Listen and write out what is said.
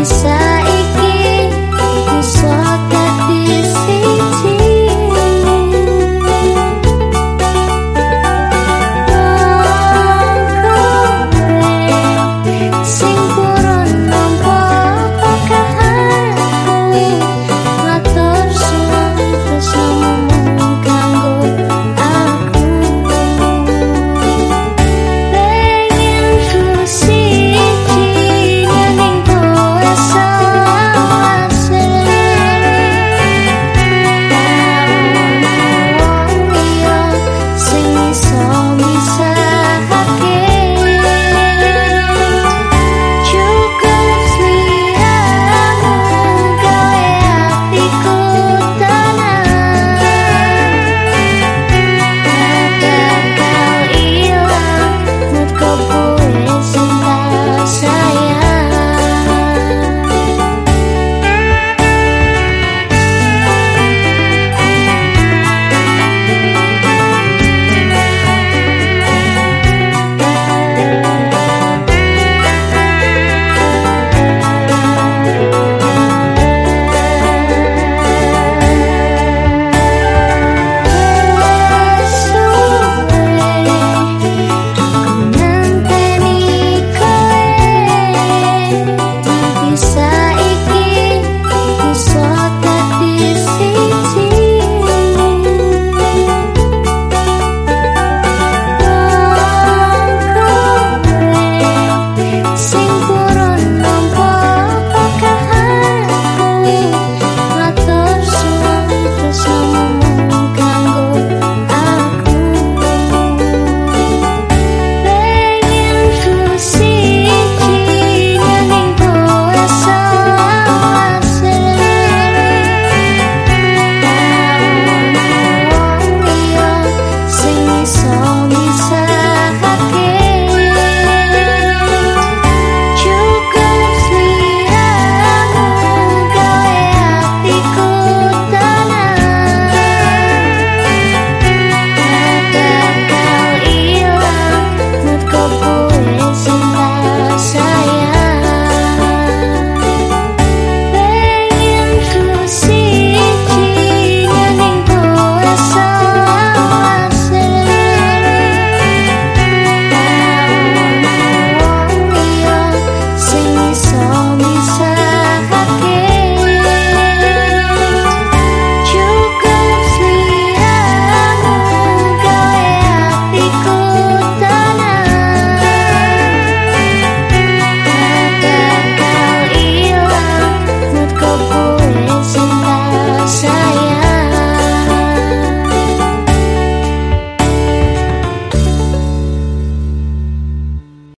bisa